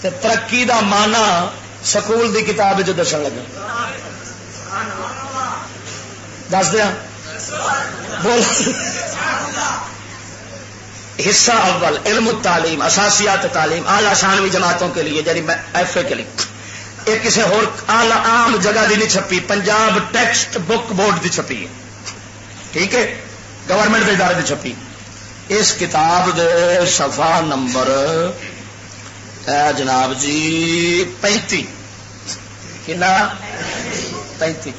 تے ترقی دا مانا سکول دی کتاب جو دسن لگا۔ دس دیا۔ بول۔ حصہ اول، علم تعلیم اساسیات تعلیم، اعلی شانوی جماعتوں کے لیے جی ایف اے کے لیے۔ یہ کسی عام جگہ دی نہیں چھپی، پنجاب ٹیکسٹ بک بورڈ دی چھپی ہے۔ ٹھیک ہے؟ گورنمنٹ کے ادارے دی چھپی۔ اس کتاب دے صفحہ نمبر جناب جی پینتی کنا؟ پینتی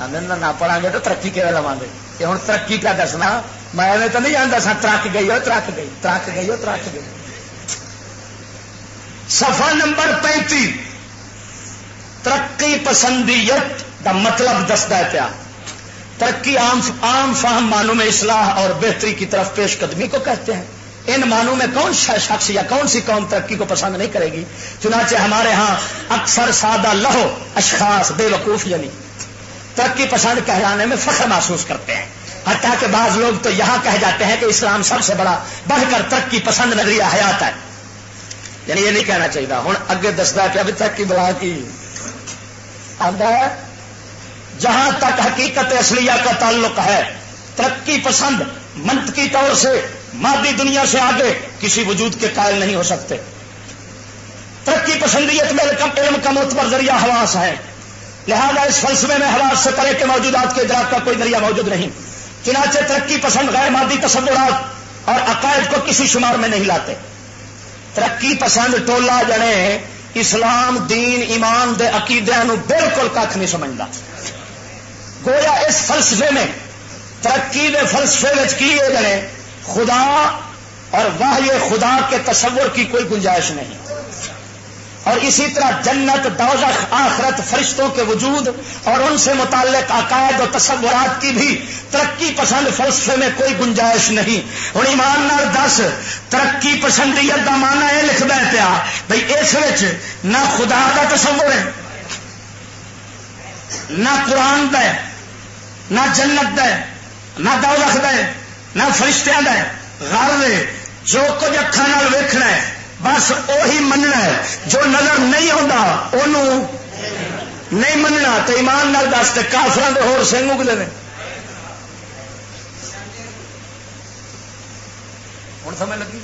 نہ پڑھا گے تو ترقی کہ لوا گے؟ یہ ہوں ترقی کا دسنا، میں تو نہیں جانتا سا ترک گئی ہو ترک گئی ترک گئی ہو ترک گئی۔ سفا نمبر پینتی ترقی پسندیت کا مطلب دستا پیا۔ ترقی عام عام فہم اصلاح اور بہتری کی طرف پیش قدمی کو کہتے ہیں۔ ان مانوں میں کون شخص یا کون سی قوم ترقی کو پسند نہیں کرے گی؟ چنانچہ ہمارے ہاں اکثر سادہ لہو اشخاص بے وقوف یعنی ترقی پسند کہلانے میں فخر محسوس کرتے ہیں۔ حتیٰ کہ بعض لوگ تو یہاں کہہ جاتے ہیں کہ اسلام سب سے بڑا بڑھ کر ترقی پسند نظریہ حیات ہے۔ یعنی یہ نہیں کہنا چاہیے ہوں اگے دستا کہ ابھی تک کی۔ بلا کی ہے، جہاں تک حقیقت اصلیہ کا تعلق ہے، ترقی پسند منطقی طور سے مادی دنیا سے آگے کسی وجود کے قائل نہیں ہو سکتے۔ ترقی پسندیت میں علم کا معتبر ذریعہ حواس ہے۔ لہذا اس فلسفے میں حواس سے پرے کے موجودات کے ادراک کا کوئی ذریعہ موجود نہیں۔ چنانچہ ترقی پسند غیر مادی تصورات اور عقائد کو کسی شمار میں نہیں لاتے۔ ترقی پسند ٹولا جنے اسلام، دین، ایمان دے عقیدے بالکل کھ نہیں سمجھتا۔ گویا اس فلسفے میں ترقی دے فلسفے میں کی جنے؟ خدا اور واہ خدا کے تصور کی کوئی گنجائش نہیں۔ اور اسی طرح جنت، دوزخ، آخرت، فرشتوں کے وجود اور ان سے متعلق عقائد و تصورات کی بھی ترقی پسند فلسفے میں کوئی گنجائش نہیں۔ ہوں ایمان نال دس، ترقی پسندیت کا مانا یہ لکھ دیا پیا بھائی اس نہ خدا کا تصور ہے، نہ قرآن ہے، نہ جنت ہے، نہ دوزخ ہے۔ نہ فرشتیاں ہے غرض جو کچھ اکھان ویکھنا ہے، بس وہی مننا ہے۔ جو نظر نہیں آتا نہیں مننا۔ تو ایمان نال دس تو کافر کے ہور سنگ اگلے نے ہوں سمجھ لگی؟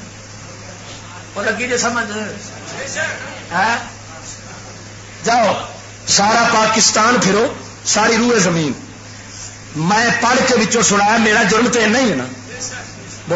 وہ لگی جی سمجھ؟ ہاں؟ جاؤ، سارا پاکستان پھرو، ساری روح زمین۔ میں پڑھ کے بچوں سنایا، میرا جرم تو نہیں ہے نا۔